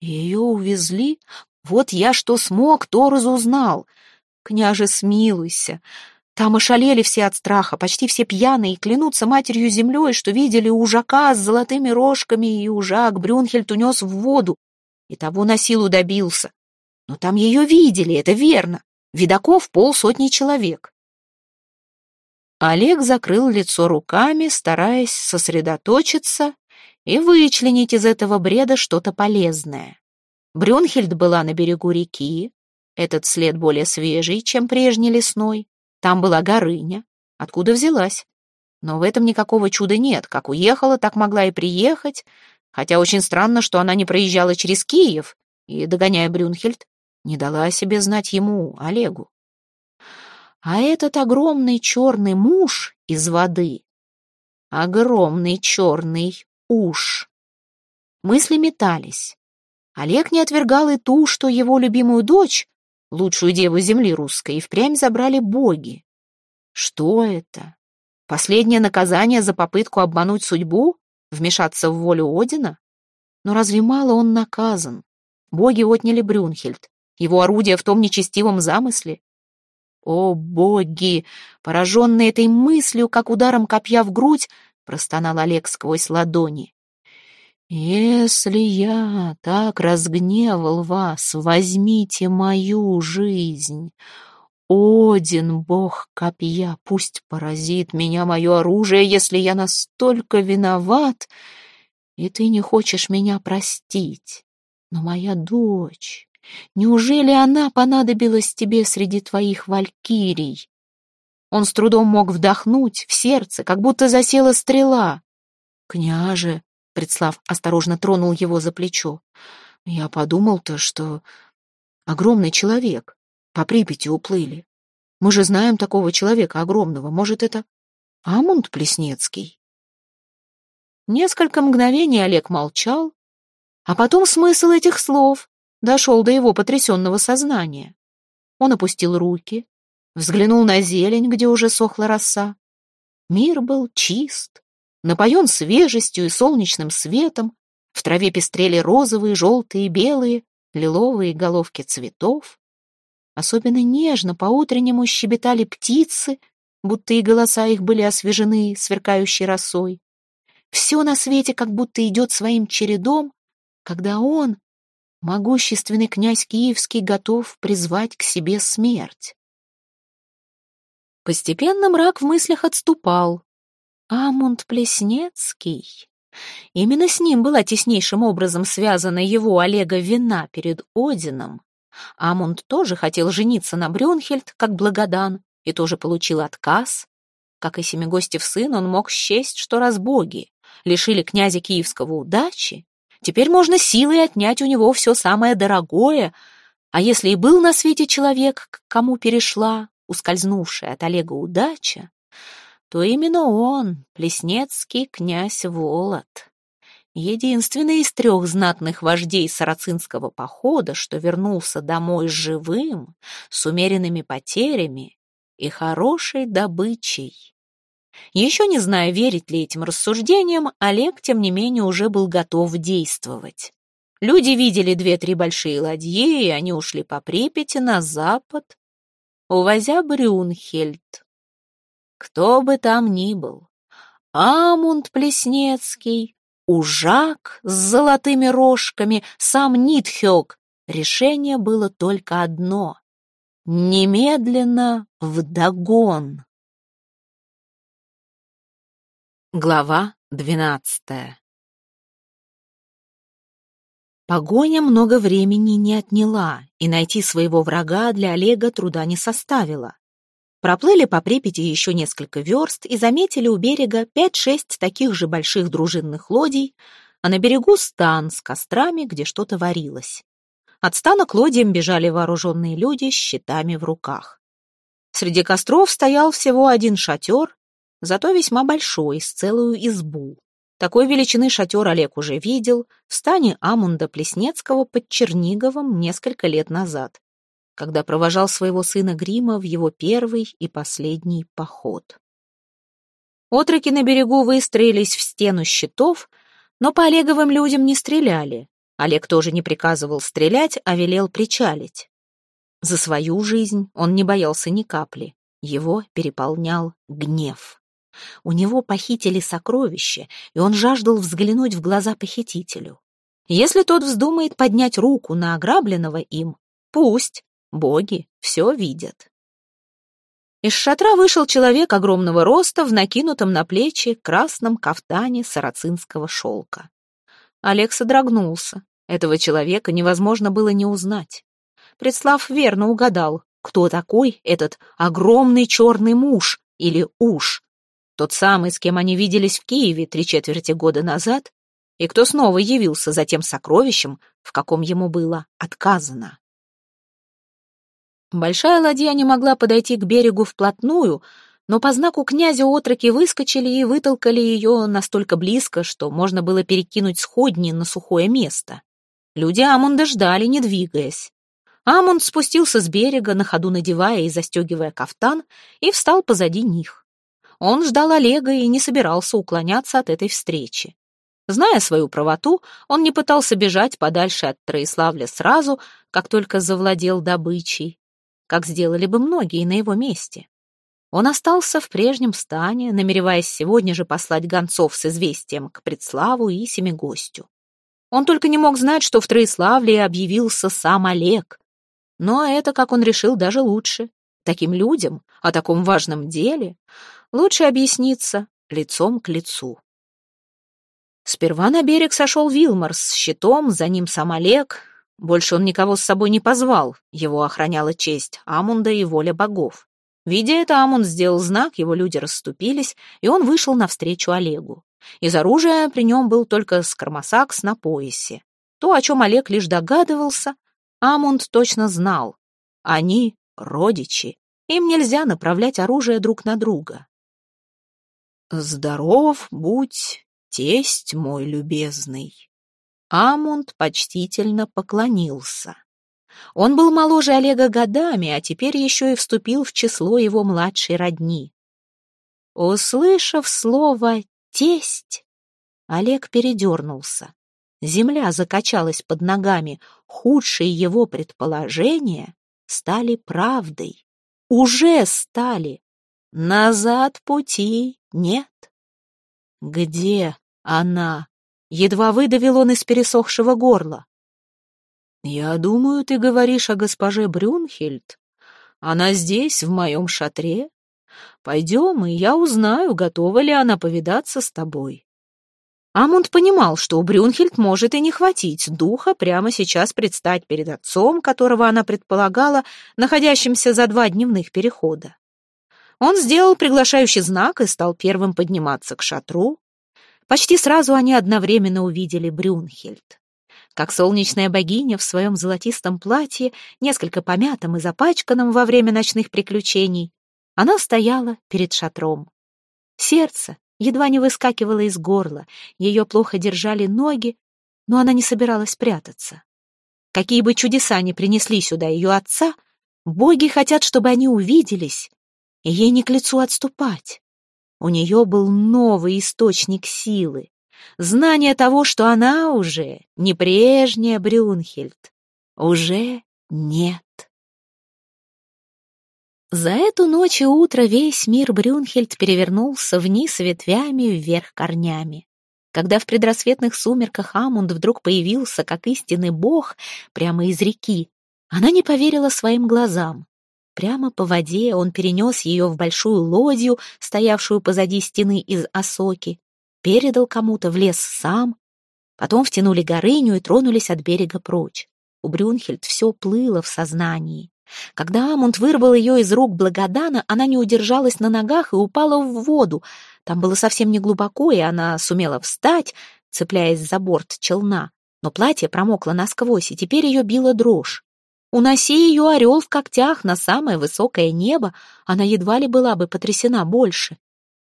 Ее увезли? Вот я что смог, то разузнал. Княже, смилуйся. Там ошалели все от страха, почти все пьяные, и клянутся матерью землей, что видели ужака с золотыми рожками, и ужак Брюнхельд унес в воду, и того на силу добился. Но там ее видели, это верно. Видаков полсотни человек. Олег закрыл лицо руками, стараясь сосредоточиться и вычленить из этого бреда что-то полезное. Брюнхельд была на берегу реки, этот след более свежий, чем прежний лесной. Там была Горыня. Откуда взялась? Но в этом никакого чуда нет. Как уехала, так могла и приехать. Хотя очень странно, что она не проезжала через Киев и, догоняя Брюнхельд, не дала о себе знать ему, Олегу. А этот огромный черный муж из воды, огромный черный уж. Мысли метались. Олег не отвергал и ту, что его любимую дочь, лучшую деву земли русской, и впрямь забрали боги. Что это? Последнее наказание за попытку обмануть судьбу? Вмешаться в волю Одина? Но разве мало он наказан? Боги отняли Брюнхельд, его орудие в том нечестивом замысле. О, боги! Пораженный этой мыслью, как ударом копья в грудь, простонал Олег сквозь ладони. «Если я так разгневал вас, возьмите мою жизнь. Один, бог копья, пусть поразит меня мое оружие, если я настолько виноват, и ты не хочешь меня простить. Но моя дочь, неужели она понадобилась тебе среди твоих валькирий?» Он с трудом мог вдохнуть в сердце, как будто засела стрела. «Княже!» Предслав осторожно тронул его за плечо. Я подумал-то, что огромный человек. По Припяти уплыли. Мы же знаем такого человека огромного. Может, это Амунд Плеснецкий? Несколько мгновений Олег молчал, а потом смысл этих слов дошел до его потрясенного сознания. Он опустил руки, взглянул на зелень, где уже сохла роса. Мир был чист, напоен свежестью и солнечным светом, в траве пестрели розовые, желтые, белые, лиловые головки цветов. Особенно нежно по-утреннему щебетали птицы, будто и голоса их были освежены сверкающей росой. Все на свете как будто идет своим чередом, когда он, могущественный князь Киевский, готов призвать к себе смерть. Постепенно мрак в мыслях отступал, Амунд Плеснецкий. Именно с ним была теснейшим образом связана его Олега вина перед Одином. Амунд тоже хотел жениться на Брюнхельд, как Благодан, и тоже получил отказ. Как и Семигостев сын, он мог счесть, что раз боги лишили князя Киевского удачи, теперь можно силой отнять у него все самое дорогое, а если и был на свете человек, к кому перешла ускользнувшая от Олега удача, то именно он, Плеснецкий князь Волод. Единственный из трех знатных вождей сарацинского похода, что вернулся домой живым, с умеренными потерями и хорошей добычей. Еще не зная, верить ли этим рассуждениям, Олег, тем не менее, уже был готов действовать. Люди видели две-три большие ладьи, и они ушли по Припяти на запад, увозя Брюнхельд. Кто бы там ни был, Амунд Плеснецкий, Ужак с золотыми рожками, сам Нитхёк, решение было только одно — немедленно вдогон. Глава двенадцатая Погоня много времени не отняла, и найти своего врага для Олега труда не составило. Проплыли по Припяти еще несколько верст и заметили у берега пять-шесть таких же больших дружинных лодий, а на берегу стан с кострами, где что-то варилось. От стана к лодьям бежали вооруженные люди с щитами в руках. Среди костров стоял всего один шатер, зато весьма большой, с целую избу. Такой величины шатер Олег уже видел в стане Амунда Плеснецкого под Черниговым несколько лет назад когда провожал своего сына Грима в его первый и последний поход. Отроки на берегу выстроились в стену щитов, но по Олеговым людям не стреляли. Олег тоже не приказывал стрелять, а велел причалить. За свою жизнь он не боялся ни капли. Его переполнял гнев. У него похитили сокровище, и он жаждал взглянуть в глаза похитителю. Если тот вздумает поднять руку на ограбленного им, пусть, боги все видят. Из шатра вышел человек огромного роста в накинутом на плечи красном кафтане сарацинского шелка. Олег содрогнулся. Этого человека невозможно было не узнать. Предслав верно угадал, кто такой этот огромный черный муж или уж. Тот самый, с кем они виделись в Киеве три четверти года назад, и кто снова явился за тем сокровищем, в каком ему было отказано. Большая ладья не могла подойти к берегу вплотную, но по знаку князя отроки выскочили и вытолкали ее настолько близко, что можно было перекинуть сходни на сухое место. Люди Амунда ждали, не двигаясь. Амунд спустился с берега, на ходу надевая и застегивая кафтан, и встал позади них. Он ждал Олега и не собирался уклоняться от этой встречи. Зная свою правоту, он не пытался бежать подальше от Троиславля сразу, как только завладел добычей, как сделали бы многие на его месте. Он остался в прежнем стане, намереваясь сегодня же послать гонцов с известием к Предславу и Семигостю. Он только не мог знать, что в Троиславле объявился сам Олег. Но это, как он решил, даже лучше. Таким людям о таком важном деле лучше объясниться лицом к лицу. Сперва на берег сошел Вилмар с щитом, за ним сам Олег. Больше он никого с собой не позвал, его охраняла честь Амунда и воля богов. Видя это, Амунд сделал знак, его люди расступились, и он вышел навстречу Олегу. Из оружия при нем был только скормосакс на поясе. То, о чем Олег лишь догадывался, Амунд точно знал. Они — родичи, им нельзя направлять оружие друг на друга. «Здоров будь, тесть мой любезный!» Амунд почтительно поклонился. Он был моложе Олега годами, а теперь еще и вступил в число его младшей родни. Услышав слово «тесть», Олег передернулся. Земля закачалась под ногами, худшие его предположения стали правдой. Уже стали. Назад пути нет. Где она? Едва выдавил он из пересохшего горла. «Я думаю, ты говоришь о госпоже Брюнхельд. Она здесь, в моем шатре. Пойдем, и я узнаю, готова ли она повидаться с тобой». Амунд понимал, что у Брюнхельд может и не хватить духа прямо сейчас предстать перед отцом, которого она предполагала, находящимся за два дневных перехода. Он сделал приглашающий знак и стал первым подниматься к шатру. Почти сразу они одновременно увидели Брюнхельд. Как солнечная богиня в своем золотистом платье, несколько помятом и запачканном во время ночных приключений, она стояла перед шатром. Сердце едва не выскакивало из горла, ее плохо держали ноги, но она не собиралась прятаться. Какие бы чудеса ни принесли сюда ее отца, боги хотят, чтобы они увиделись ей не к лицу отступать. У нее был новый источник силы, знание того, что она уже не прежняя Брюнхельд, уже нет. За эту ночь и утро весь мир Брюнхельд перевернулся вниз ветвями, вверх корнями. Когда в предрассветных сумерках Амунд вдруг появился, как истинный бог, прямо из реки, она не поверила своим глазам. Прямо по воде он перенес ее в большую лодью, стоявшую позади стены из осоки, передал кому-то в лес сам. Потом втянули горыню и тронулись от берега прочь. У Брюнхельд все плыло в сознании. Когда Амунд вырвал ее из рук Благодана, она не удержалась на ногах и упала в воду. Там было совсем не глубоко, и она сумела встать, цепляясь за борт челна. Но платье промокло насквозь, и теперь ее била дрожь. Уноси ее орел в когтях на самое высокое небо, она едва ли была бы потрясена больше.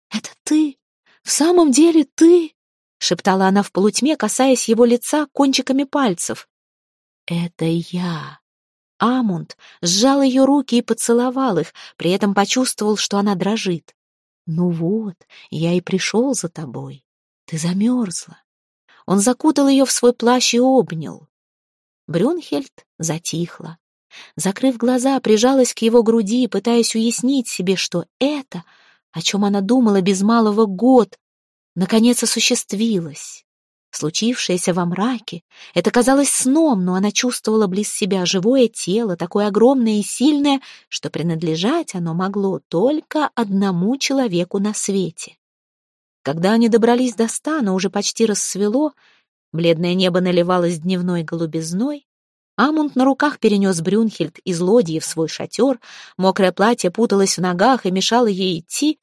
«Это ты? В самом деле ты?» — шептала она в полутьме, касаясь его лица кончиками пальцев. «Это я». Амунд сжал ее руки и поцеловал их, при этом почувствовал, что она дрожит. «Ну вот, я и пришел за тобой. Ты замерзла». Он закутал ее в свой плащ и обнял. Брюнхельд затихла. Закрыв глаза, прижалась к его груди, пытаясь уяснить себе, что это, о чем она думала без малого год, наконец осуществилось. Случившееся во мраке, это казалось сном, но она чувствовала близ себя живое тело, такое огромное и сильное, что принадлежать оно могло только одному человеку на свете. Когда они добрались до стана, уже почти рассвело, бледное небо наливалось дневной голубизной, Амунд на руках перенес Брюнхельд из лодьи в свой шатер, мокрое платье путалось в ногах и мешало ей идти.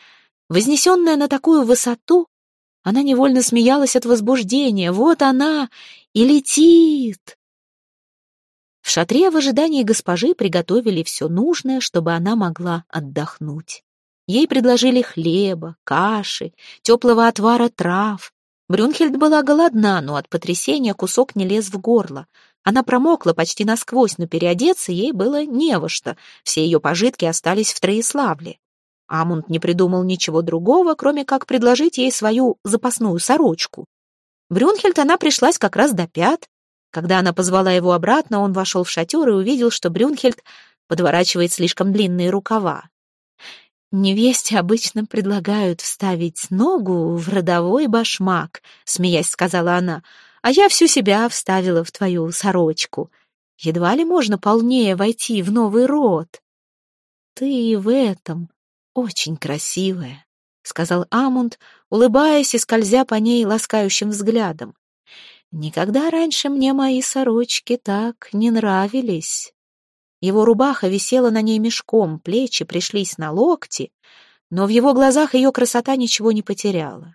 Вознесенная на такую высоту, она невольно смеялась от возбуждения. Вот она и летит! В шатре в ожидании госпожи приготовили все нужное, чтобы она могла отдохнуть. Ей предложили хлеба, каши, теплого отвара трав. Брюнхельд была голодна, но от потрясения кусок не лез в горло. Она промокла почти насквозь, но переодеться ей было не во что. Все ее пожитки остались в Троиславле. Амунд не придумал ничего другого, кроме как предложить ей свою запасную сорочку. Брюнхельд она пришлась как раз до пят. Когда она позвала его обратно, он вошел в шатер и увидел, что Брюнхельд подворачивает слишком длинные рукава. «Невесте обычно предлагают вставить ногу в родовой башмак», — смеясь сказала она, — а я всю себя вставила в твою сорочку. Едва ли можно полнее войти в новый род. Ты в этом очень красивая, — сказал Амунд, улыбаясь и скользя по ней ласкающим взглядом. Никогда раньше мне мои сорочки так не нравились. Его рубаха висела на ней мешком, плечи пришлись на локти, но в его глазах ее красота ничего не потеряла.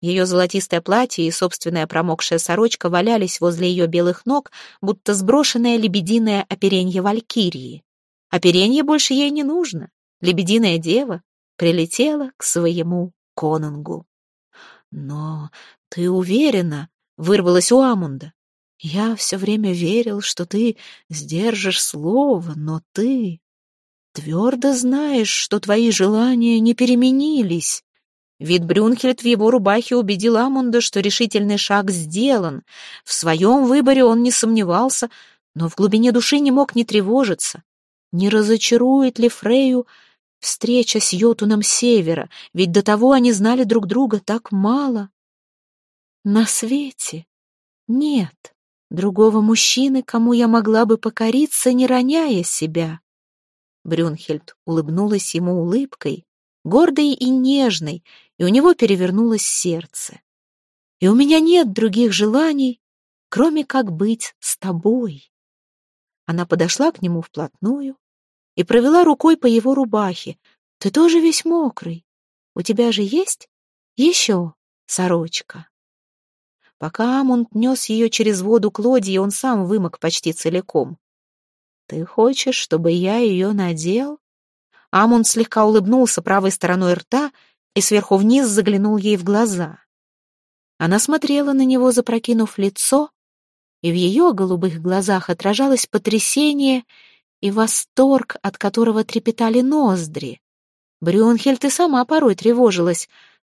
Ее золотистое платье и собственная промокшая сорочка валялись возле ее белых ног, будто сброшенное лебединое оперенье валькирии. Оперенье больше ей не нужно. Лебединая дева прилетела к своему конунгу. «Но ты уверена?» — вырвалась у Амунда. «Я все время верил, что ты сдержишь слово, но ты твердо знаешь, что твои желания не переменились». Вид Брюнхельд в его рубахе убедил Амунда, что решительный шаг сделан. В своем выборе он не сомневался, но в глубине души не мог не тревожиться. Не разочарует ли Фрею встреча с Йотуном Севера, ведь до того они знали друг друга так мало. На свете нет другого мужчины, кому я могла бы покориться, не роняя себя. Брюнхельд улыбнулась ему улыбкой, гордой и нежной, и у него перевернулось сердце. И у меня нет других желаний, кроме как быть с тобой. Она подошла к нему вплотную и провела рукой по его рубахе. Ты тоже весь мокрый. У тебя же есть еще сорочка? Пока Амунд нес ее через воду к лодье, он сам вымок почти целиком. «Ты хочешь, чтобы я ее надел?» Амунд слегка улыбнулся правой стороной рта и сверху вниз заглянул ей в глаза. Она смотрела на него, запрокинув лицо, и в ее голубых глазах отражалось потрясение и восторг, от которого трепетали ноздри. Брюнхельд и сама порой тревожилась.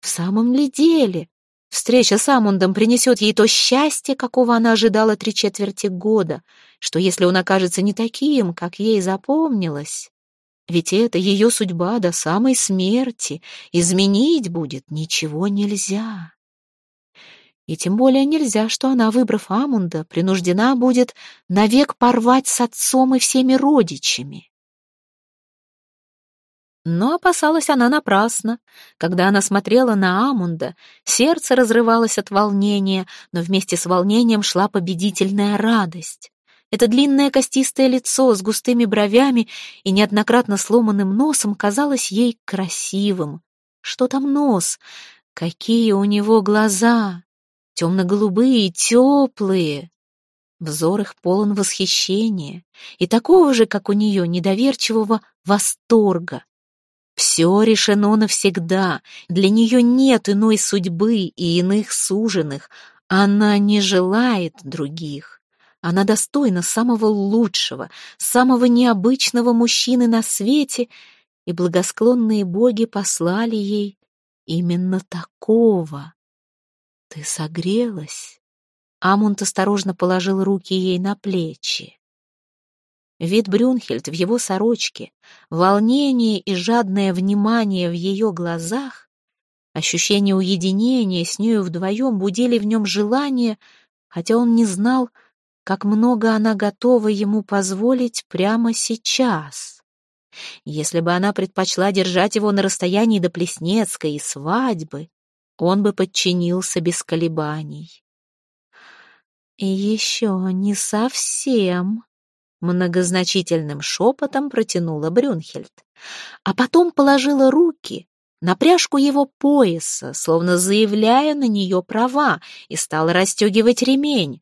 В самом ли деле встреча с Амундом принесет ей то счастье, какого она ожидала три четверти года, что если он окажется не таким, как ей запомнилось, ведь это ее судьба до самой смерти. Изменить будет ничего нельзя. И тем более нельзя, что она, выбрав Амунда, принуждена будет навек порвать с отцом и всеми родичами. Но опасалась она напрасно. Когда она смотрела на Амунда, сердце разрывалось от волнения, но вместе с волнением шла победительная радость. Это длинное костистое лицо с густыми бровями и неоднократно сломанным носом казалось ей красивым. Что там нос? Какие у него глаза! Темно-голубые, теплые. Взор их полон восхищения и такого же, как у нее, недоверчивого восторга. Все решено навсегда, для нее нет иной судьбы и иных суженых, она не желает других. Она достойна самого лучшего, самого необычного мужчины на свете, и благосклонные боги послали ей именно такого. Ты согрелась, Амунд осторожно положил руки ей на плечи. Вид Брюнхельд в его сорочке, волнение и жадное внимание в ее глазах, ощущение уединения с нею вдвоем будили в нем желание, хотя он не знал, как много она готова ему позволить прямо сейчас. Если бы она предпочла держать его на расстоянии до Плеснецкой и свадьбы, он бы подчинился без колебаний. «И еще не совсем», Многозначительным шепотом протянула Брюнхельд, а потом положила руки на пряжку его пояса, словно заявляя на нее права, и стала расстегивать ремень.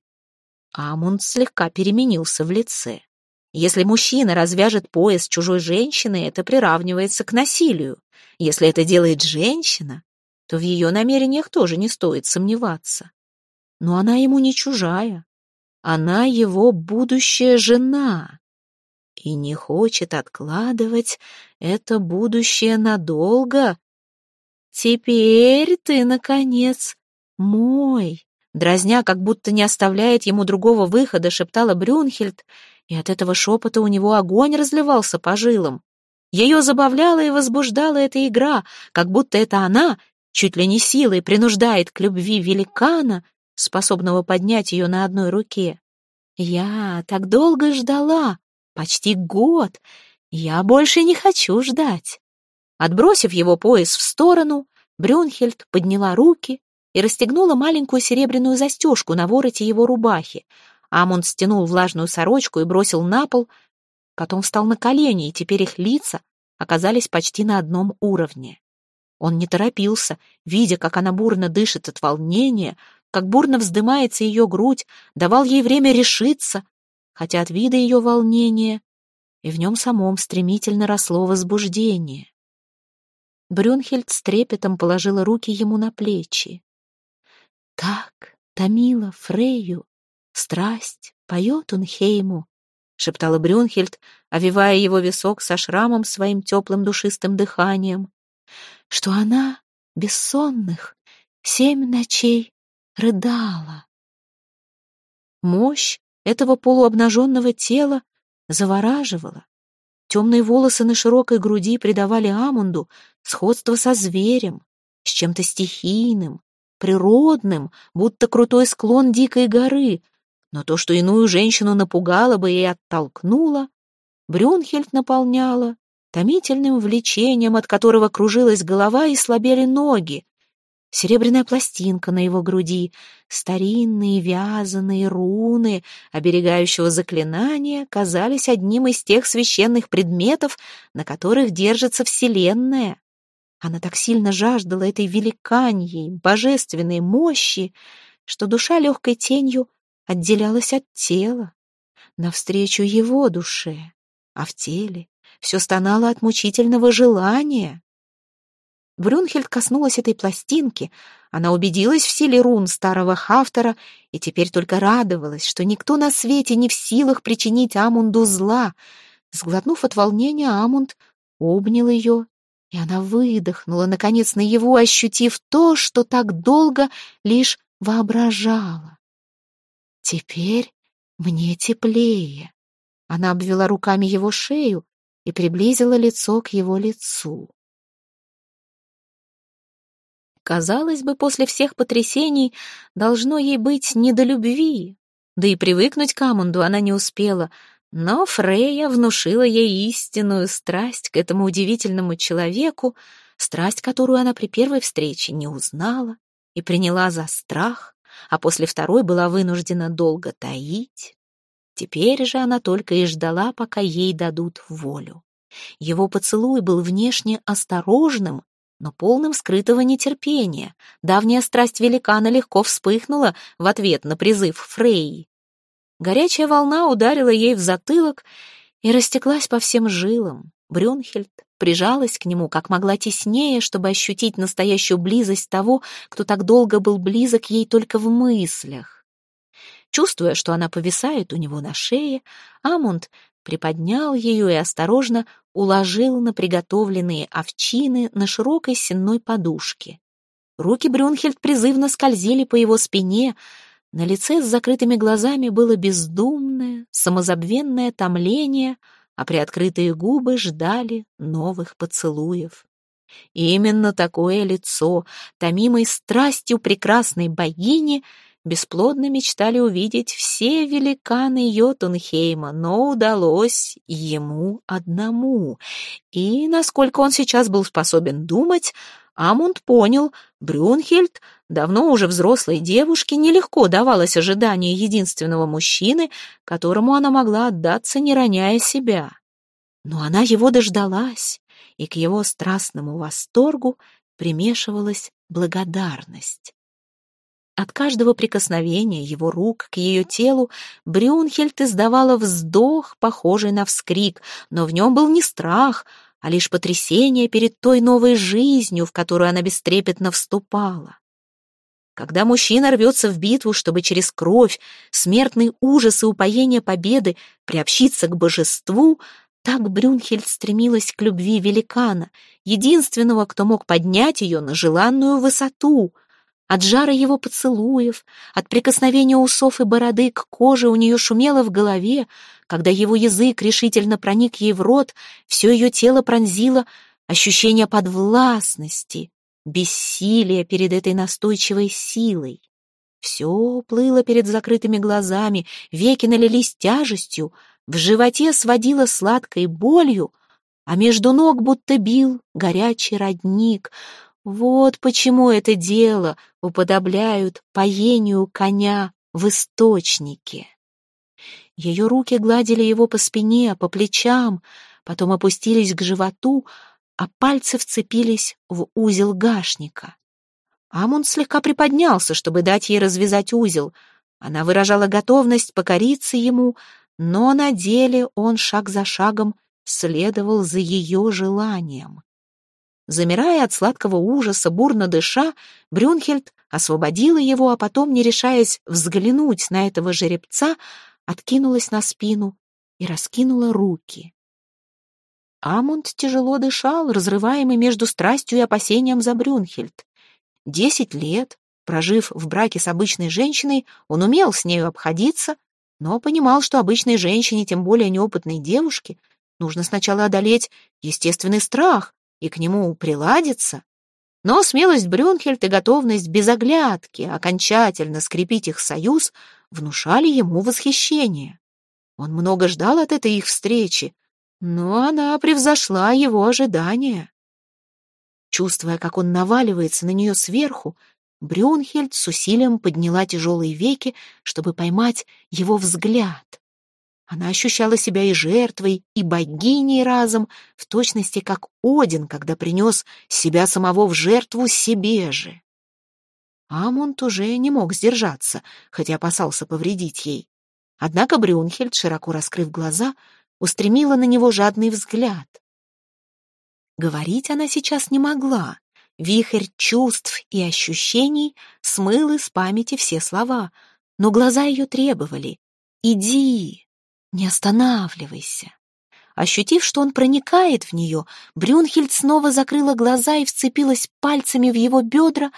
Амунд слегка переменился в лице. Если мужчина развяжет пояс чужой женщины, это приравнивается к насилию. Если это делает женщина, то в ее намерениях тоже не стоит сомневаться. Но она ему не чужая. Она его будущая жена и не хочет откладывать это будущее надолго. Теперь ты, наконец, мой. Дразня, как будто не оставляет ему другого выхода, шептала Брюнхельд, и от этого шепота у него огонь разливался по жилам. Ее забавляла и возбуждала эта игра, как будто это она, чуть ли не силой, принуждает к любви великана, способного поднять ее на одной руке. Я так долго ждала, почти год. Я больше не хочу ждать. Отбросив его пояс в сторону, Брюнхельд подняла руки и расстегнула маленькую серебряную застежку на вороте его рубахи. Амунд стянул влажную сорочку и бросил на пол, потом встал на колени, и теперь их лица оказались почти на одном уровне. Он не торопился, видя, как она бурно дышит от волнения, как бурно вздымается ее грудь, давал ей время решиться, хотя от вида ее волнения и в нем самом стремительно росло возбуждение. Брюнхельд с трепетом положила руки ему на плечи. «Так томила Фрейю, страсть поет он Хейму», — шептала Брюнхельд, овивая его висок со шрамом своим теплым душистым дыханием, что она бессонных семь ночей рыдала. Мощь этого полуобнаженного тела завораживала. Темные волосы на широкой груди придавали Амунду сходство со зверем, с чем-то стихийным, природным, будто крутой склон дикой горы, но то, что иную женщину напугало бы и оттолкнуло, Брюнхельд наполняла томительным влечением, от которого кружилась голова и слабели ноги, серебряная пластинка на его груди, старинные вязаные руны, оберегающего заклинания, казались одним из тех священных предметов, на которых держится Вселенная. Она так сильно жаждала этой великаньей, божественной мощи, что душа легкой тенью отделялась от тела, навстречу его душе, а в теле все стонало от мучительного желания. Брюнхельд коснулась этой пластинки, она убедилась в силе рун старого Хафтера и теперь только радовалась, что никто на свете не в силах причинить Амунду зла. Сглотнув от волнения, Амунд обнял ее, и она выдохнула, наконец, на его, ощутив то, что так долго лишь воображала. «Теперь мне теплее». Она обвела руками его шею и приблизила лицо к его лицу. Казалось бы, после всех потрясений должно ей быть не до любви. Да и привыкнуть к Амунду она не успела, но Фрейя внушила ей истинную страсть к этому удивительному человеку, страсть, которую она при первой встрече не узнала и приняла за страх, а после второй была вынуждена долго таить. Теперь же она только и ждала, пока ей дадут волю. Его поцелуй был внешне осторожным но полным скрытого нетерпения. Давняя страсть великана легко вспыхнула в ответ на призыв Фрейи. Горячая волна ударила ей в затылок и растеклась по всем жилам. Брюнхельд прижалась к нему как могла теснее, чтобы ощутить настоящую близость того, кто так долго был близок ей только в мыслях. Чувствуя, что она повисает у него на шее, Амунд приподнял ее и осторожно уложил на приготовленные овчины на широкой сенной подушке. Руки Брюнхельд призывно скользили по его спине, На лице с закрытыми глазами было бездумное, самозабвенное томление, а приоткрытые губы ждали новых поцелуев. И именно такое лицо, томимой страстью прекрасной богини, бесплодно мечтали увидеть все великаны Йотунхейма, но удалось ему одному. И, насколько он сейчас был способен думать, Амунд понял, Брюнхельд, давно уже взрослой девушке, нелегко давалось ожидание единственного мужчины, которому она могла отдаться, не роняя себя. Но она его дождалась, и к его страстному восторгу примешивалась благодарность. От каждого прикосновения его рук к ее телу Брюнхельд издавала вздох, похожий на вскрик, но в нем был не страх, а лишь потрясение перед той новой жизнью, в которую она бестрепетно вступала. Когда мужчина рвется в битву, чтобы через кровь, смертный ужас и упоение победы приобщиться к божеству, так Брюнхельд стремилась к любви великана, единственного, кто мог поднять ее на желанную высоту. От жара его поцелуев, от прикосновения усов и бороды к коже у нее шумело в голове, когда его язык решительно проник ей в рот, все ее тело пронзило ощущение подвластности, бессилия перед этой настойчивой силой. Все плыло перед закрытыми глазами, веки налились тяжестью, в животе сводило сладкой болью, а между ног будто бил горячий родник. Вот почему это дело уподобляют поению коня в источнике. Ее руки гладили его по спине, по плечам, потом опустились к животу, а пальцы вцепились в узел гашника. Амунд слегка приподнялся, чтобы дать ей развязать узел. Она выражала готовность покориться ему, но на деле он шаг за шагом следовал за ее желанием. Замирая от сладкого ужаса, бурно дыша, Брюнхельд освободила его, а потом, не решаясь взглянуть на этого жеребца, откинулась на спину и раскинула руки. Амунд тяжело дышал, разрываемый между страстью и опасением за Брюнхельд. Десять лет, прожив в браке с обычной женщиной, он умел с нею обходиться, но понимал, что обычной женщине, тем более неопытной девушке, нужно сначала одолеть естественный страх и к нему приладиться. Но смелость Брюнхельд и готовность без оглядки окончательно скрепить их союз внушали ему восхищение. Он много ждал от этой их встречи, но она превзошла его ожидания. Чувствуя, как он наваливается на нее сверху, Брюнхельд с усилием подняла тяжелые веки, чтобы поймать его взгляд. Она ощущала себя и жертвой, и богиней разом, в точности как Один, когда принес себя самого в жертву себе же. Амунд уже не мог сдержаться, хотя опасался повредить ей. Однако Брюнхельд, широко раскрыв глаза, устремила на него жадный взгляд. Говорить она сейчас не могла. Вихрь чувств и ощущений смыл из памяти все слова, но глаза ее требовали «Иди, не останавливайся». Ощутив, что он проникает в нее, Брюнхельд снова закрыла глаза и вцепилась пальцами в его бедра,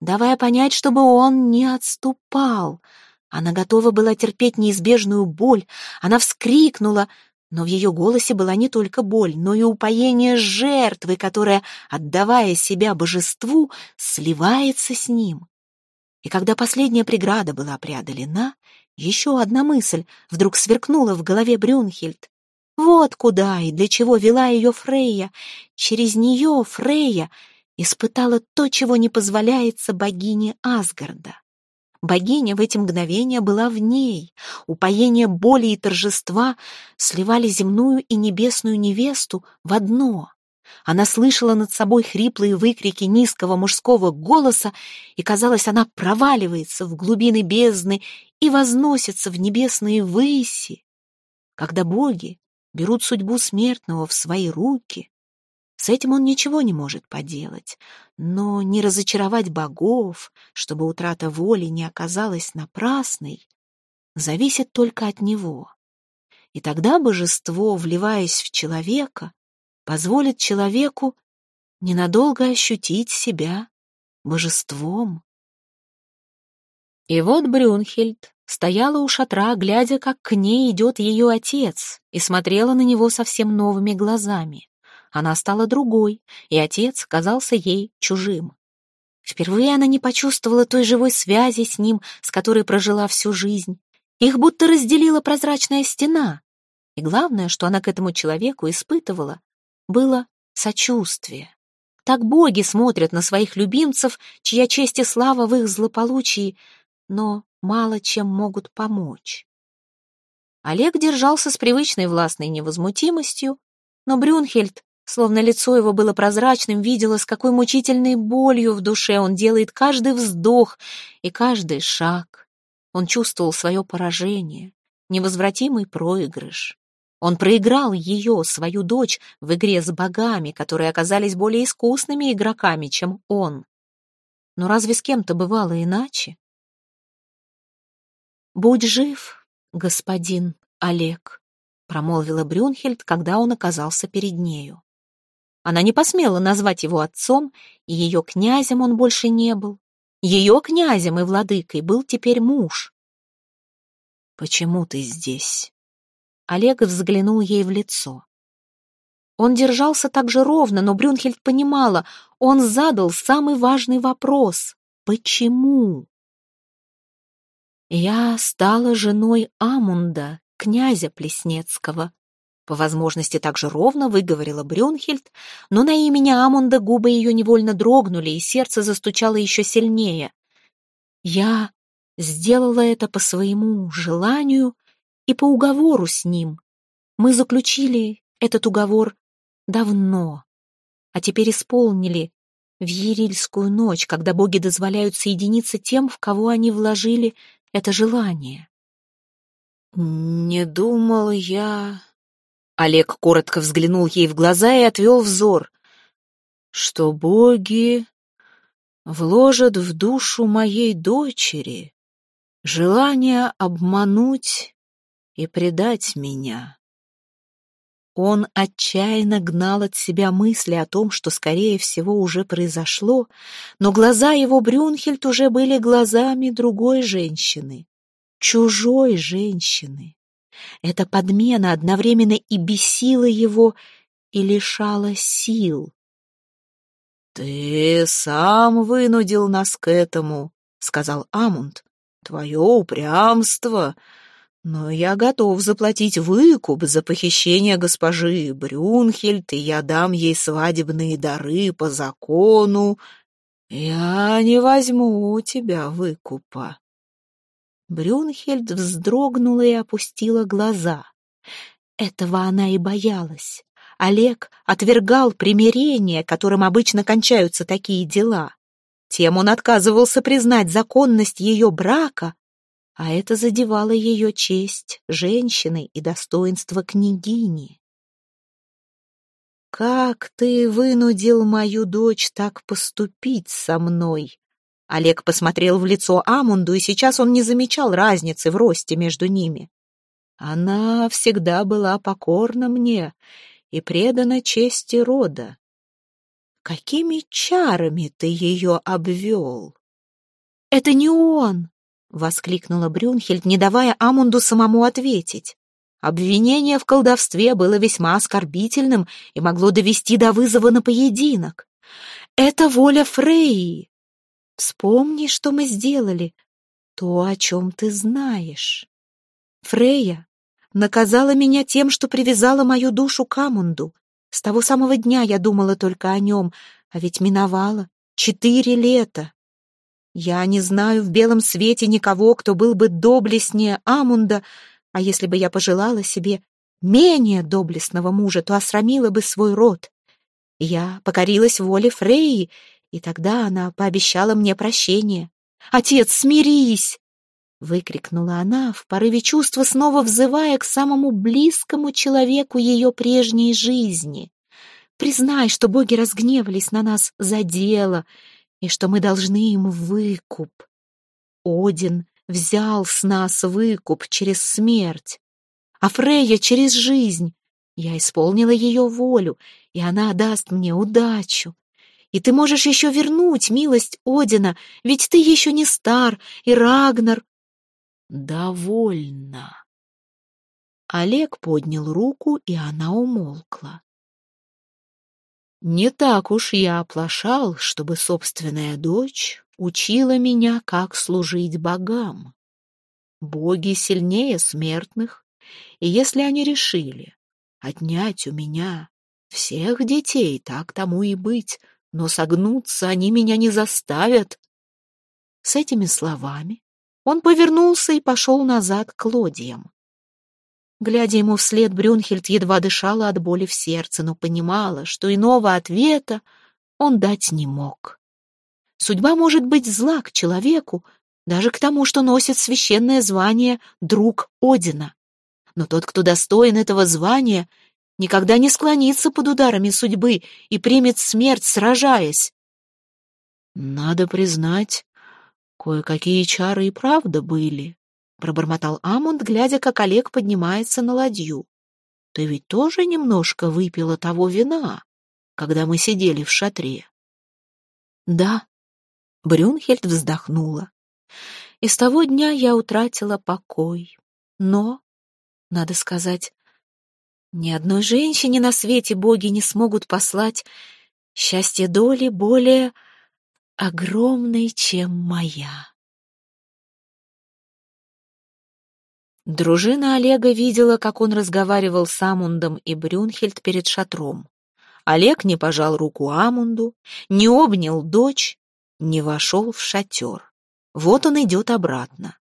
давая понять, чтобы он не отступал. Она готова была терпеть неизбежную боль. Она вскрикнула, но в ее голосе была не только боль, но и упоение жертвы, которая, отдавая себя божеству, сливается с ним. И когда последняя преграда была преодолена, еще одна мысль вдруг сверкнула в голове Брюнхельд. Вот куда и для чего вела ее Фрейя. Через нее Фрейя испытала то, чего не позволяется богине Асгарда. Богиня в эти мгновения была в ней. Упоение боли и торжества сливали земную и небесную невесту в одно. Она слышала над собой хриплые выкрики низкого мужского голоса, и, казалось, она проваливается в глубины бездны и возносится в небесные выси. Когда боги берут судьбу смертного в свои руки, с этим он ничего не может поделать, но не разочаровать богов, чтобы утрата воли не оказалась напрасной, зависит только от него. И тогда божество, вливаясь в человека, позволит человеку ненадолго ощутить себя божеством. И вот Брюнхельд стояла у шатра, глядя, как к ней идет ее отец, и смотрела на него совсем новыми глазами. Она стала другой, и отец казался ей чужим. Впервые она не почувствовала той живой связи с ним, с которой прожила всю жизнь. Их будто разделила прозрачная стена. И главное, что она к этому человеку испытывала, было сочувствие. Так боги смотрят на своих любимцев, чья честь и слава в их злополучии, но мало чем могут помочь. Олег держался с привычной властной невозмутимостью, но Брюнхельд Словно лицо его было прозрачным, видела, с какой мучительной болью в душе он делает каждый вздох и каждый шаг. Он чувствовал свое поражение, невозвратимый проигрыш. Он проиграл ее, свою дочь, в игре с богами, которые оказались более искусными игроками, чем он. Но разве с кем-то бывало иначе? «Будь жив, господин Олег», — промолвила Брюнхельд, когда он оказался перед нею. Она не посмела назвать его отцом, и ее князем он больше не был. Ее князем и владыкой был теперь муж. «Почему ты здесь?» Олег взглянул ей в лицо. Он держался так же ровно, но Брюнхельд понимала, он задал самый важный вопрос — «Почему?» «Я стала женой Амунда, князя Плеснецкого», по возможности также ровно выговорила Брюнхельд, но на имени Амунда губы ее невольно дрогнули, и сердце застучало еще сильнее. Я сделала это по своему желанию и по уговору с ним. Мы заключили этот уговор давно, а теперь исполнили в Ерильскую ночь, когда боги дозволяют соединиться тем, в кого они вложили это желание. «Не думал я...» Олег коротко взглянул ей в глаза и отвел взор. «Что боги вложат в душу моей дочери желание обмануть и предать меня». Он отчаянно гнал от себя мысли о том, что, скорее всего, уже произошло, но глаза его Брюнхельд уже были глазами другой женщины, чужой женщины. Эта подмена одновременно и бесила его, и лишала сил. «Ты сам вынудил нас к этому», — сказал Амунд. «Твое упрямство. Но я готов заплатить выкуп за похищение госпожи Брюнхельд, и я дам ей свадебные дары по закону. Я не возьму у тебя выкупа». Брюнхельд вздрогнула и опустила глаза. Этого она и боялась. Олег отвергал примирение, которым обычно кончаются такие дела. Тем он отказывался признать законность ее брака, а это задевало ее честь женщины и достоинство княгини. «Как ты вынудил мою дочь так поступить со мной?» Олег посмотрел в лицо Амунду, и сейчас он не замечал разницы в росте между ними. Она всегда была покорна мне и предана чести рода. Какими чарами ты ее обвел? Это не он! — воскликнула Брюнхельд, не давая Амунду самому ответить. Обвинение в колдовстве было весьма оскорбительным и могло довести до вызова на поединок. Это воля Фрейи. Вспомни, что мы сделали, то, о чем ты знаешь. Фрея наказала меня тем, что привязала мою душу к Амунду. С того самого дня я думала только о нем, а ведь миновало четыре лета. Я не знаю в белом свете никого, кто был бы доблестнее Амунда, а если бы я пожелала себе менее доблестного мужа, то осрамила бы свой род. Я покорилась воле Фреи и тогда она пообещала мне прощение. «Отец, смирись!» Выкрикнула она, в порыве чувства снова взывая к самому близкому человеку ее прежней жизни. «Признай, что боги разгневались на нас за дело, и что мы должны им выкуп. Один взял с нас выкуп через смерть, а Фрейя через жизнь. Я исполнила ее волю, и она даст мне удачу. И ты можешь еще вернуть милость Одина, ведь ты еще не стар, и Рагнар...» «Довольно». Олег поднял руку, и она умолкла. Не так уж я оплошал, чтобы собственная дочь учила меня, как служить богам. Боги сильнее смертных, и если они решили отнять у меня всех детей, так тому и быть, но согнуться они меня не заставят. С этими словами он повернулся и пошел назад к лодьям. Глядя ему вслед, Брюнхельд едва дышала от боли в сердце, но понимала, что иного ответа он дать не мог. Судьба может быть зла к человеку, даже к тому, что носит священное звание «друг Одина». Но тот, кто достоин этого звания, никогда не склонится под ударами судьбы и примет смерть, сражаясь. Надо признать, кое-какие чары и правда были, пробормотал Амунд, глядя, как Олег поднимается на ладью. Ты ведь тоже немножко выпила того вина, когда мы сидели в шатре. Да, Брюнхельд вздохнула. И с того дня я утратила покой. Но, надо сказать, ни одной женщине на свете боги не смогут послать счастье доли более огромной, чем моя. Дружина Олега видела, как он разговаривал с Амундом и Брюнхельд перед шатром. Олег не пожал руку Амунду, не обнял дочь, не вошел в шатер. Вот он идет обратно,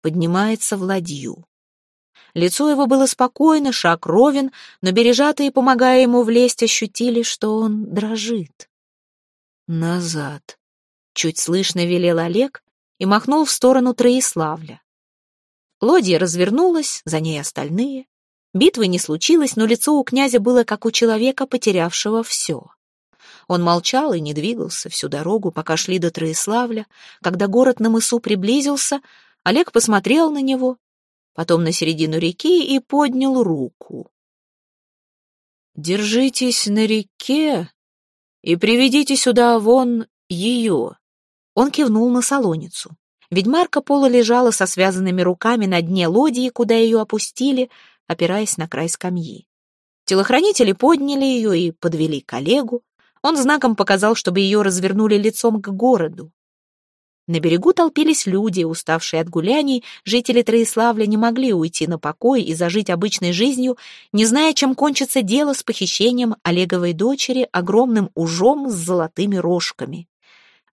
поднимается в ладью. Лицо его было спокойно, шаг ровен, но бережатые, помогая ему влезть, ощутили, что он дрожит. «Назад!» — чуть слышно велел Олег и махнул в сторону Троиславля. Лодья развернулась, за ней остальные. Битвы не случилось, но лицо у князя было как у человека, потерявшего все. Он молчал и не двигался всю дорогу, пока шли до Троиславля. Когда город на мысу приблизился, Олег посмотрел на него, потом на середину реки и поднял руку. «Держитесь на реке и приведите сюда вон ее». Он кивнул на солоницу. Ведьмарка Пола лежала со связанными руками на дне лодии, куда ее опустили, опираясь на край скамьи. Телохранители подняли ее и подвели к Олегу. Он знаком показал, чтобы ее развернули лицом к городу. На берегу толпились люди, уставшие от гуляний, жители Троиславля не могли уйти на покой и зажить обычной жизнью, не зная, чем кончится дело с похищением Олеговой дочери огромным ужом с золотыми рожками.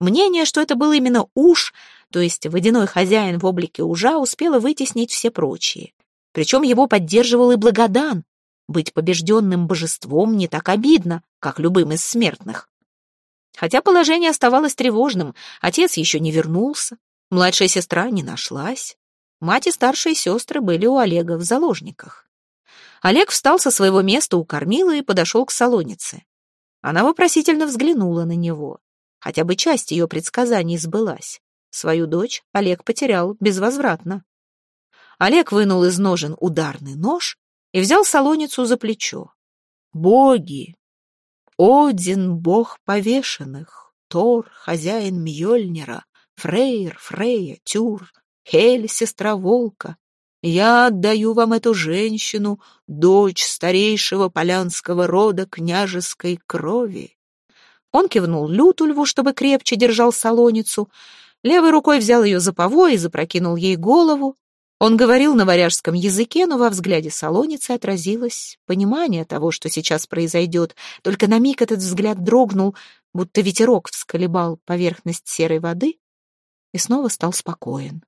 Мнение, что это был именно уж, то есть водяной хозяин в облике ужа, успело вытеснить все прочие. Причем его поддерживал и Благодан, быть побежденным божеством не так обидно, как любым из смертных. Хотя положение оставалось тревожным, отец еще не вернулся, младшая сестра не нашлась, мать и старшие сестры были у Олега в заложниках. Олег встал со своего места у кормила и подошел к салонице. Она вопросительно взглянула на него. Хотя бы часть ее предсказаний сбылась. Свою дочь Олег потерял безвозвратно. Олег вынул из ножен ударный нож и взял Солоницу за плечо. «Боги! Один — бог повешенных, Тор — хозяин Мьёльнира, Фрейр, Фрея, Тюр, Хель — сестра волка. Я отдаю вам эту женщину, дочь старейшего полянского рода княжеской крови». Он кивнул Лютульву, чтобы крепче держал Солоницу, левой рукой взял ее за повой и запрокинул ей голову, он говорил на варяжском языке, но во взгляде салоницы отразилось понимание того, что сейчас произойдет. Только на миг этот взгляд дрогнул, будто ветерок всколебал поверхность серой воды и снова стал спокоен.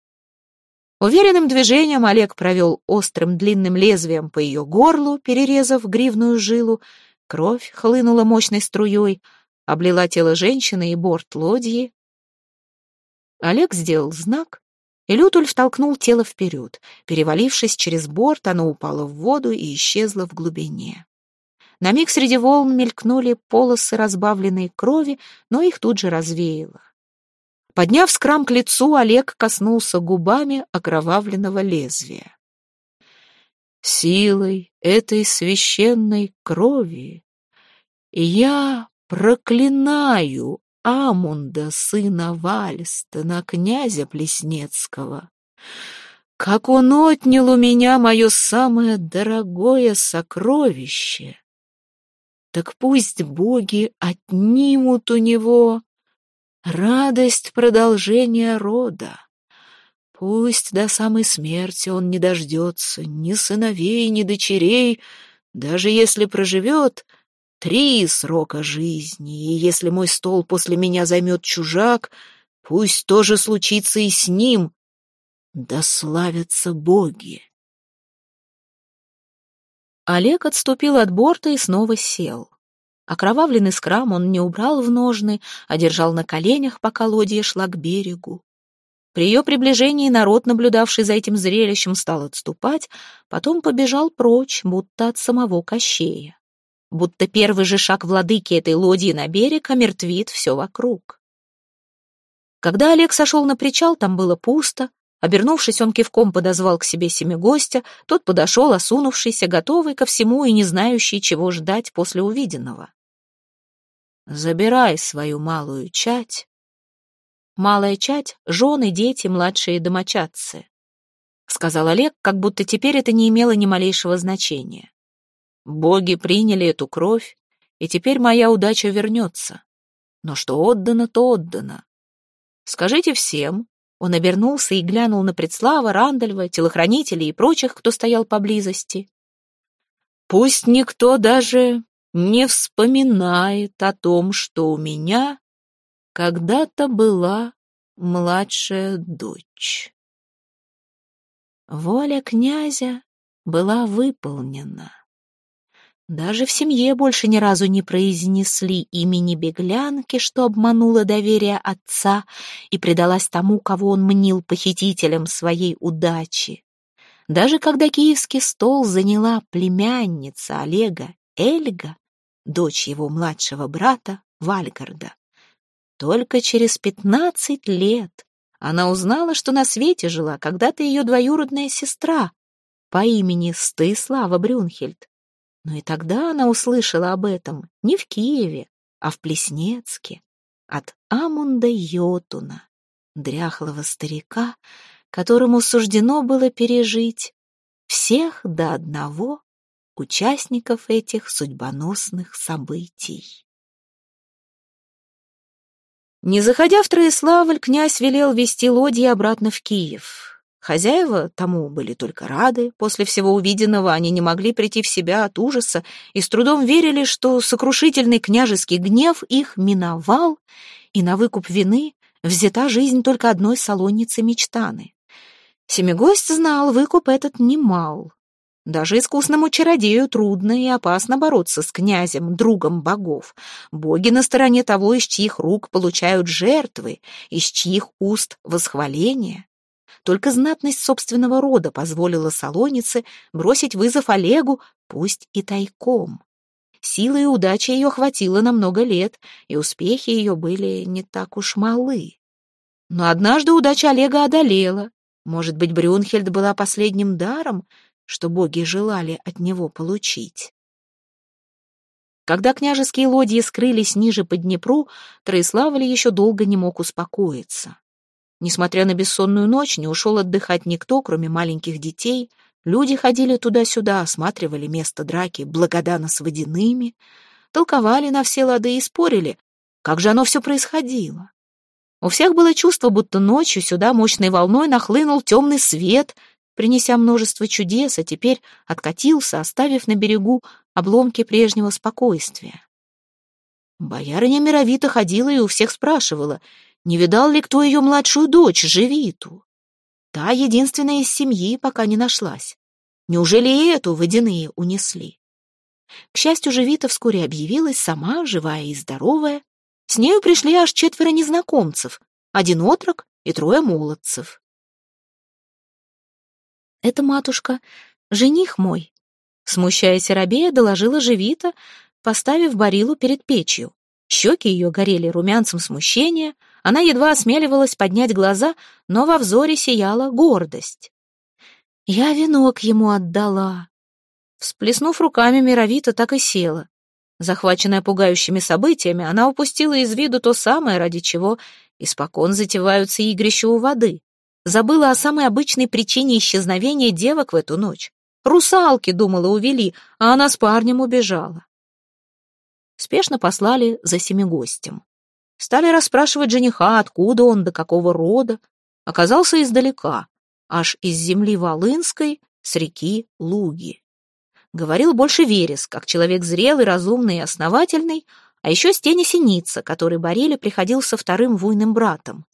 Уверенным движением Олег провел острым длинным лезвием по ее горлу, перерезав гривную жилу. Кровь хлынула мощной струей, облила тело женщины и борт лодьи. Олег сделал знак, и Лютульф толкнул тело вперед. Перевалившись через борт, оно упало в воду и исчезло в глубине. На миг среди волн мелькнули полосы разбавленной крови, но их тут же развеяло. Подняв скрам к лицу, Олег коснулся губами окровавленного лезвия. «Силой этой священной крови я проклинаю Амунда, сына Вальстона, князя Плеснецкого. Как он отнял у меня мое самое дорогое сокровище. Так пусть боги отнимут у него радость продолжения рода. Пусть до самой смерти он не дождется ни сыновей, ни дочерей, даже если проживет три срока жизни, и если мой стол после меня займет чужак, пусть тоже случится и с ним. Да славятся боги! Олег отступил от борта и снова сел. Окровавленный скрам он не убрал в ножны, а держал на коленях, пока лодья шла к берегу. При ее приближении народ, наблюдавший за этим зрелищем, стал отступать, потом побежал прочь, будто от самого Кощея. Будто первый же шаг владыки этой лодьи на берег омертвит все вокруг. Когда Олег сошел на причал, там было пусто. Обернувшись, он кивком подозвал к себе семигостя, тот подошел, осунувшийся, готовый ко всему и не знающий, чего ждать после увиденного. «Забирай свою малую чать Малая чать, жены, дети, младшие домочадцы. Сказал Олег, как будто теперь это не имело ни малейшего значения. Боги приняли эту кровь, и теперь моя удача вернется. Но что отдано, то отдано. Скажите всем, он обернулся и глянул на Предслава, Рандольва, телохранителей и прочих, кто стоял поблизости. Пусть никто даже не вспоминает о том, что у меня когда-то была младшая дочь. Воля князя была выполнена. Даже в семье больше ни разу не произнесли имени беглянки, что обманула доверие отца и предалась тому, кого он мнил похитителем своей удачи. Даже когда киевский стол заняла племянница Олега Эльга, дочь его младшего брата Вальгарда, только через пятнадцать лет она узнала, что на свете жила когда-то ее двоюродная сестра по имени Стыслава Брюнхельд. Но и тогда она услышала об этом не в Киеве, а в Плеснецке от Амунда Йотуна, дряхлого старика, которому суждено было пережить всех до одного участников этих судьбоносных событий. Не заходя в Троиславль, князь велел вести лодьи обратно в Киев. Хозяева тому были только рады. После всего увиденного они не могли прийти в себя от ужаса и с трудом верили, что сокрушительный княжеский гнев их миновал, и на выкуп вины взята жизнь только одной салонницы Мечтаны. Семигость знал, выкуп этот немал. Даже искусному чародею трудно и опасно бороться с князем, другом богов. Боги на стороне того, из чьих рук получают жертвы, из чьих уст восхваление. Только знатность собственного рода позволила Солонице бросить вызов Олегу, пусть и тайком. Силы и удачи ее хватило на много лет, и успехи ее были не так уж малы. Но однажды удача Олега одолела. Может быть, Брюнхельд была последним даром, что боги желали от него получить. Когда княжеские лодьи скрылись ниже по Днепру, Троиславль еще долго не мог успокоиться. Несмотря на бессонную ночь, не ушел отдыхать никто, кроме маленьких детей. Люди ходили туда-сюда, осматривали место драки благодана с водяными, толковали на все лады и спорили, как же оно все происходило. У всех было чувство, будто ночью сюда мощной волной нахлынул темный свет, принеся множество чудес, а теперь откатился, оставив на берегу обломки прежнего спокойствия. Боярыня мировито ходила и у всех спрашивала, не видал ли кто ее младшую дочь, Живиту. Та единственная из семьи пока не нашлась. Неужели и эту водяные унесли? К счастью, Живита вскоре объявилась сама, живая и здоровая. С нею пришли аж четверо незнакомцев, один отрок и трое молодцев. «Это матушка, жених мой», — смущаясь рабея, доложила Живита, поставив барилу перед печью. Щеки ее горели румянцем смущения, она едва осмеливалась поднять глаза, но во взоре сияла гордость. «Я венок ему отдала». Всплеснув руками, Мировита так и села. Захваченная пугающими событиями, она упустила из виду то самое, ради чего испокон затеваются игрища у воды. Забыла о самой обычной причине исчезновения девок в эту ночь. Русалки, думала, увели, а она с парнем убежала. Спешно послали за семигостем. Стали расспрашивать жениха, откуда он, до какого рода. Оказался издалека, аж из земли Волынской, с реки Луги. Говорил больше Верес, как человек зрелый, разумный и основательный, а еще с тени Синица, который Бориле приходился вторым вуйным братом.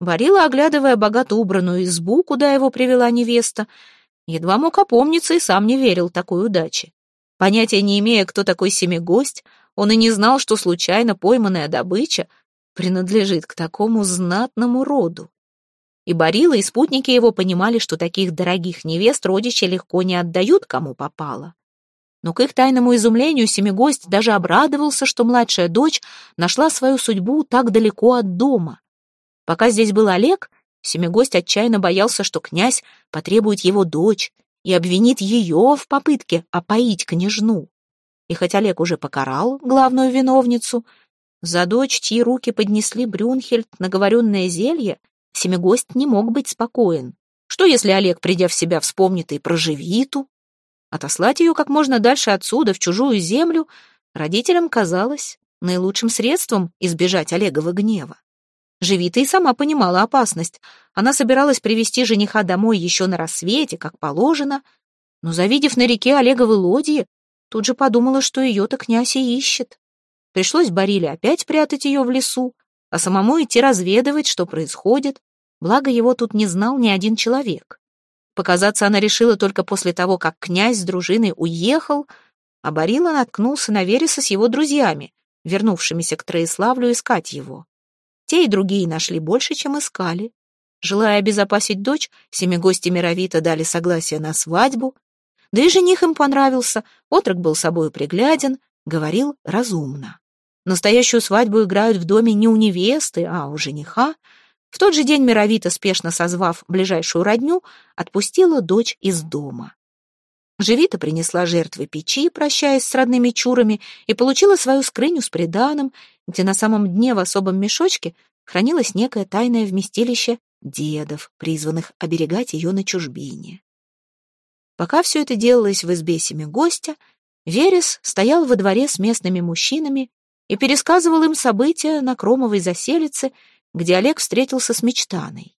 Борила, оглядывая богато убранную избу, куда его привела невеста, едва мог опомниться и сам не верил такой удаче. Понятия не имея, кто такой семигость, он и не знал, что случайно пойманная добыча принадлежит к такому знатному роду. И Борила, и спутники его понимали, что таких дорогих невест родичи легко не отдают, кому попало. Но к их тайному изумлению семигость даже обрадовался, что младшая дочь нашла свою судьбу так далеко от дома. Пока здесь был Олег, семигость отчаянно боялся, что князь потребует его дочь и обвинит ее в попытке опоить княжну. И хоть Олег уже покарал главную виновницу, за дочь, чьи руки поднесли Брюнхельд наговоренное зелье, семигость не мог быть спокоен. Что, если Олег, придя в себя, вспомнит и про Живиту? Отослать ее как можно дальше отсюда, в чужую землю, родителям казалось наилучшим средством избежать Олегова гнева. Живита и сама понимала опасность. Она собиралась привести жениха домой еще на рассвете, как положено, но, завидев на реке Олеговы лодьи, тут же подумала, что ее-то князь и ищет. Пришлось Бориле опять прятать ее в лесу, а самому идти разведывать, что происходит, благо его тут не знал ни один человек. Показаться она решила только после того, как князь с дружиной уехал, а Борила наткнулся на Вереса с его друзьями, вернувшимися к Троиславлю искать его. Те и другие нашли больше, чем искали. Желая обезопасить дочь, семигости мировито дали согласие на свадьбу. Да и жених им понравился, отрок был собою пригляден, говорил разумно. Настоящую свадьбу играют в доме не у невесты, а у жениха. В тот же день Мировита, спешно созвав ближайшую родню, отпустила дочь из дома. Живита принесла жертвы печи, прощаясь с родными чурами, и получила свою скрыню с приданым, где на самом дне в особом мешочке хранилось некое тайное вместилище дедов, призванных оберегать ее на чужбине. Пока все это делалось в избе семи гостя, Верес стоял во дворе с местными мужчинами и пересказывал им события на Кромовой заселице, где Олег встретился с мечтаной.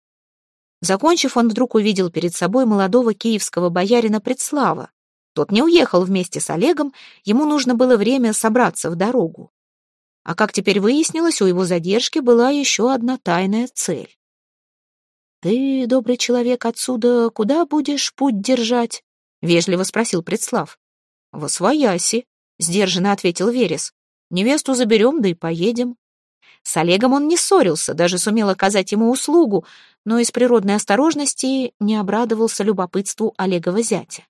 Закончив, он вдруг увидел перед собой молодого киевского боярина Предслава. Тот не уехал вместе с Олегом, ему нужно было время собраться в дорогу. А как теперь выяснилось, у его задержки была еще одна тайная цель. «Ты, добрый человек, отсюда куда будешь путь держать?» — вежливо спросил Предслав. «Во свояси», — сдержанно ответил Верес. Невесту заберем, да и поедем. С Олегом он не ссорился, даже сумел оказать ему услугу, но из природной осторожности не обрадовался любопытству Олегова зятя.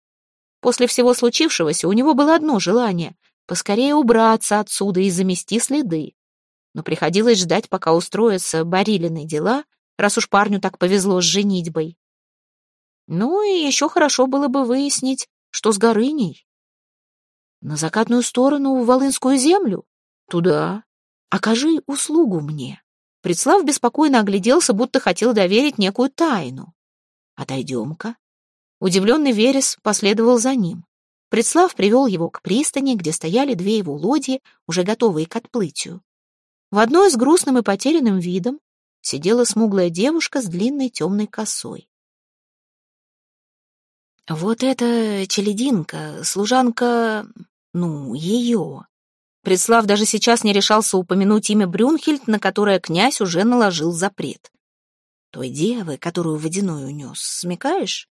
После всего случившегося у него было одно желание — поскорее убраться отсюда и замести следы. Но приходилось ждать, пока устроятся Барилины дела, раз уж парню так повезло с женитьбой. Ну и еще хорошо было бы выяснить, что с Горыней. На закатную сторону, в Волынскую землю? Туда. Окажи услугу мне. Предслав беспокойно огляделся, будто хотел доверить некую тайну. Отойдем-ка. Удивленный Верес последовал за ним. Предслав привел его к пристани, где стояли две его лодьи, уже готовые к отплытию. В одной с грустным и потерянным видом сидела смуглая девушка с длинной темной косой. «Вот эта челединка, служанка, ну, ее. Предслав даже сейчас не решался упомянуть имя Брюнхельд, на которое князь уже наложил запрет. Той девы, которую водяной унес, смекаешь?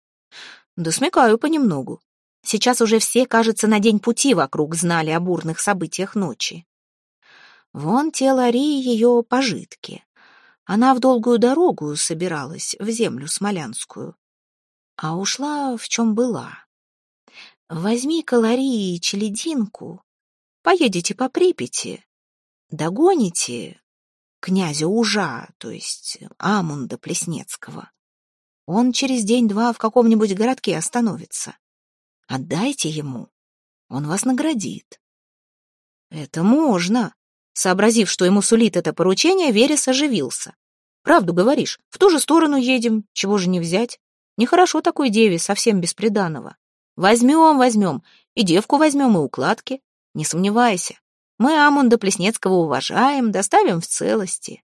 Да смекаю понемногу. Сейчас уже все, кажется, на день пути вокруг знали о бурных событиях ночи. Вон те Лари ее пожитки. Она в долгую дорогу собиралась, в землю смолянскую. А ушла в чем была. Возьми калории и челединку, поедете по Припяти, догоните князя Ужа, то есть Амунда Плеснецкого. Он через день-два в каком-нибудь городке остановится. Отдайте ему, он вас наградит. Это можно. Сообразив, что ему сулит это поручение, Верес оживился. Правду говоришь, в ту же сторону едем, чего же не взять? Нехорошо такой деве, совсем бесприданного. Возьмем, возьмем, и девку возьмем, и укладки. Не сомневайся. Мы Амунда Плеснецкого уважаем, доставим в целости.